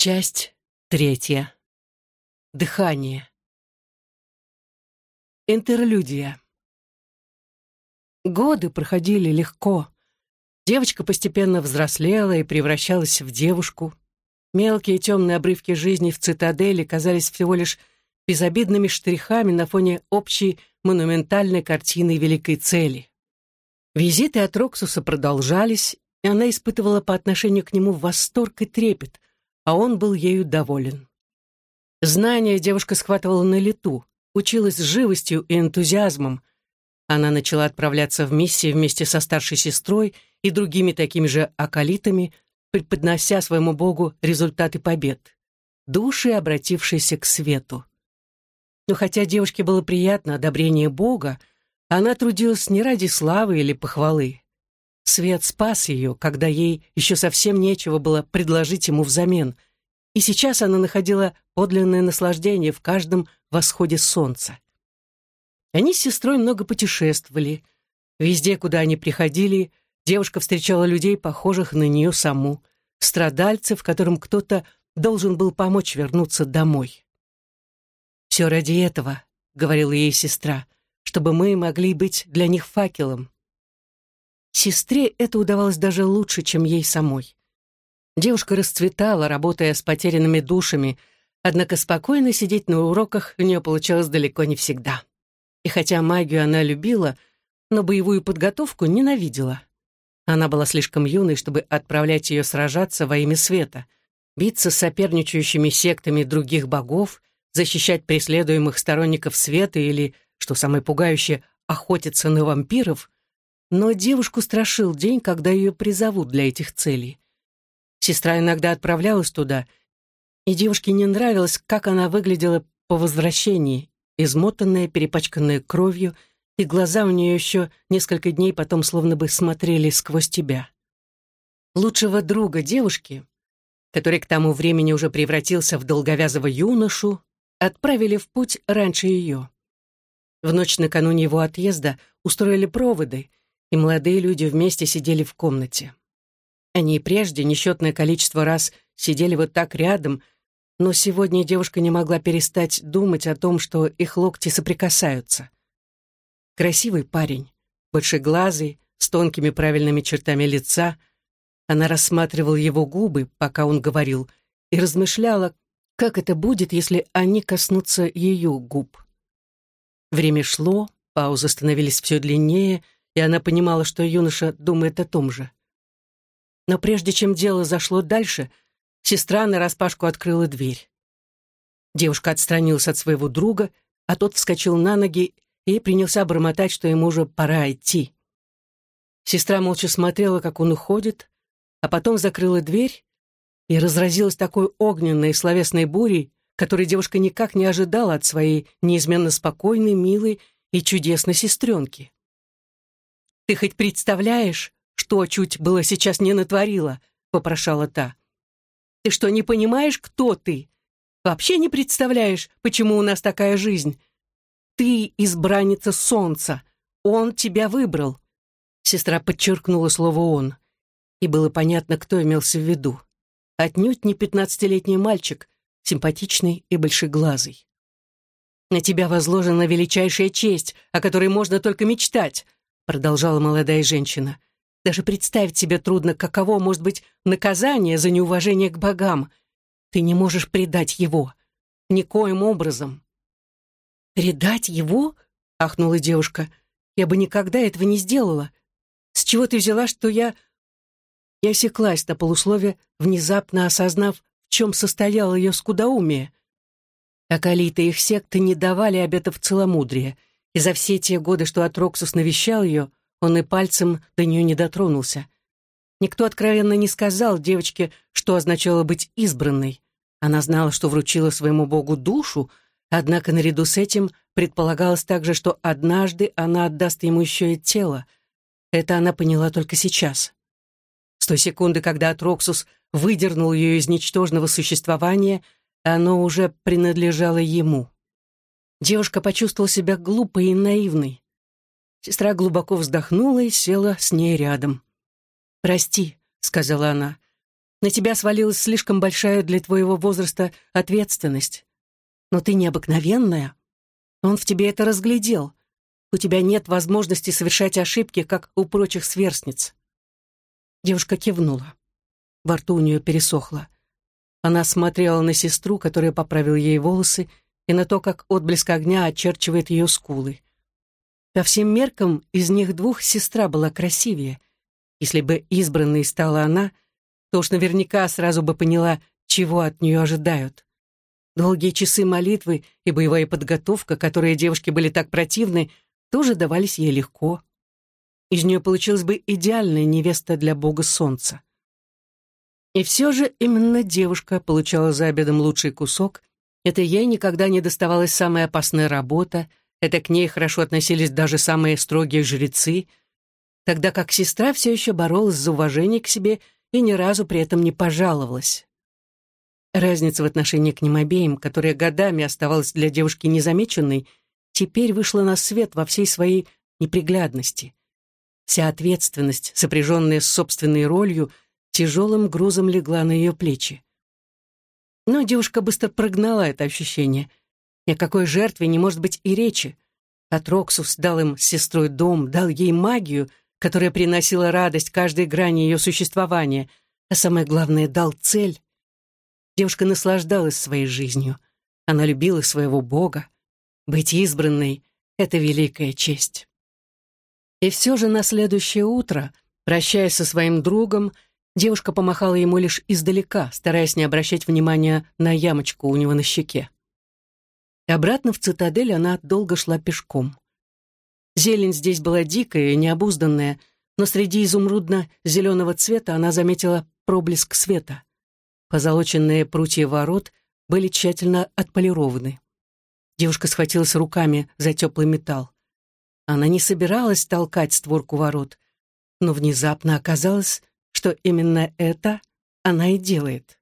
Часть третья. Дыхание. Интерлюдия. Годы проходили легко. Девочка постепенно взрослела и превращалась в девушку. Мелкие темные обрывки жизни в цитадели казались всего лишь безобидными штрихами на фоне общей монументальной картины великой цели. Визиты от Роксуса продолжались, и она испытывала по отношению к нему восторг и трепет, а он был ею доволен. Знания девушка схватывала на лету, училась с живостью и энтузиазмом. Она начала отправляться в миссии вместе со старшей сестрой и другими такими же акалитами, преподнося своему богу результаты побед. Души, обратившиеся к свету. Но хотя девушке было приятно одобрение бога, она трудилась не ради славы или похвалы. Свет спас ее, когда ей еще совсем нечего было предложить ему взамен, и сейчас она находила подлинное наслаждение в каждом восходе солнца. Они с сестрой много путешествовали. Везде, куда они приходили, девушка встречала людей, похожих на нее саму, страдальцев, которым кто-то должен был помочь вернуться домой. «Все ради этого», — говорила ей сестра, — «чтобы мы могли быть для них факелом». Сестре это удавалось даже лучше, чем ей самой. Девушка расцветала, работая с потерянными душами, однако спокойно сидеть на уроках у нее получалось далеко не всегда. И хотя магию она любила, но боевую подготовку ненавидела. Она была слишком юной, чтобы отправлять ее сражаться во имя света, биться с соперничающими сектами других богов, защищать преследуемых сторонников света или, что самое пугающее, охотиться на вампиров, но девушку страшил день, когда ее призовут для этих целей. Сестра иногда отправлялась туда, и девушке не нравилось, как она выглядела по возвращении, измотанная, перепачканная кровью, и глаза у нее еще несколько дней потом словно бы смотрели сквозь тебя. Лучшего друга девушки, который к тому времени уже превратился в долговязого юношу, отправили в путь раньше ее. В ночь накануне его отъезда устроили проводы, и молодые люди вместе сидели в комнате. Они и прежде несчетное количество раз сидели вот так рядом, но сегодня девушка не могла перестать думать о том, что их локти соприкасаются. Красивый парень, большеглазый, с тонкими правильными чертами лица. Она рассматривала его губы, пока он говорил, и размышляла, как это будет, если они коснутся ее губ. Время шло, паузы становились все длиннее — и она понимала, что юноша думает о том же. Но прежде чем дело зашло дальше, сестра нараспашку открыла дверь. Девушка отстранилась от своего друга, а тот вскочил на ноги и принялся бормотать, что ему уже пора идти. Сестра молча смотрела, как он уходит, а потом закрыла дверь и разразилась такой огненной словесной бурей, которой девушка никак не ожидала от своей неизменно спокойной, милой и чудесной сестренки. «Ты хоть представляешь, что чуть было сейчас не натворила?» — попрошала та. «Ты что, не понимаешь, кто ты? Вообще не представляешь, почему у нас такая жизнь? Ты избранница солнца. Он тебя выбрал». Сестра подчеркнула слово «он». И было понятно, кто имелся в виду. Отнюдь не пятнадцатилетний мальчик, симпатичный и большеглазый. «На тебя возложена величайшая честь, о которой можно только мечтать», продолжала молодая женщина. Даже представить себе трудно, каково может быть наказание за неуважение к богам. Ты не можешь предать его. Никоим образом. «Предать его?» — ахнула девушка. «Я бы никогда этого не сделала. С чего ты взяла, что я...» Я осеклась на полуслове, внезапно осознав, в чем состояло ее скудоумие. Акалиты их секты не давали обетов целомудрия — и за все те годы, что Атроксус навещал ее, он и пальцем до нее не дотронулся. Никто откровенно не сказал девочке, что означало быть избранной. Она знала, что вручила своему богу душу, однако наряду с этим предполагалось также, что однажды она отдаст ему еще и тело. Это она поняла только сейчас. С той секунды, когда Атроксус выдернул ее из ничтожного существования, оно уже принадлежало ему. Девушка почувствовала себя глупой и наивной. Сестра глубоко вздохнула и села с ней рядом. «Прости», — сказала она. На тебя свалилась слишком большая для твоего возраста ответственность. Но ты необыкновенная. Он в тебе это разглядел. У тебя нет возможности совершать ошибки, как у прочих сверстниц. Девушка кивнула. Во рту у нее пересохло. Она смотрела на сестру, которая поправила ей волосы, и на то, как отблеск огня очерчивает ее скулы. По всем меркам из них двух сестра была красивее. Если бы избранной стала она, то уж наверняка сразу бы поняла, чего от нее ожидают. Долгие часы молитвы и боевая подготовка, которые девушке были так противны, тоже давались ей легко. Из нее получилась бы идеальная невеста для бога солнца. И все же именно девушка получала за обедом лучший кусок. Это ей никогда не доставалась самая опасная работа, это к ней хорошо относились даже самые строгие жрецы, тогда как сестра все еще боролась за уважение к себе и ни разу при этом не пожаловалась. Разница в отношении к ним обеим, которая годами оставалась для девушки незамеченной, теперь вышла на свет во всей своей неприглядности. Вся ответственность, сопряженная с собственной ролью, тяжелым грузом легла на ее плечи. Но девушка быстро прогнала это ощущение. Ни о какой жертве не может быть и речи. Атроксус дал им с сестрой дом, дал ей магию, которая приносила радость каждой грани ее существования, а самое главное, дал цель. Девушка наслаждалась своей жизнью. Она любила своего Бога. Быть избранной — это великая честь. И все же на следующее утро, прощаясь со своим другом, девушка помахала ему лишь издалека, стараясь не обращать внимания на ямочку у него на щеке. И обратно в цитадель она долго шла пешком. Зелень здесь была дикая и необузданная, но среди изумрудно-зеленого цвета она заметила проблеск света. Позолоченные прутья ворот были тщательно отполированы. Девушка схватилась руками за теплый металл. Она не собиралась толкать створку ворот, но внезапно оказалось, что именно это она и делает.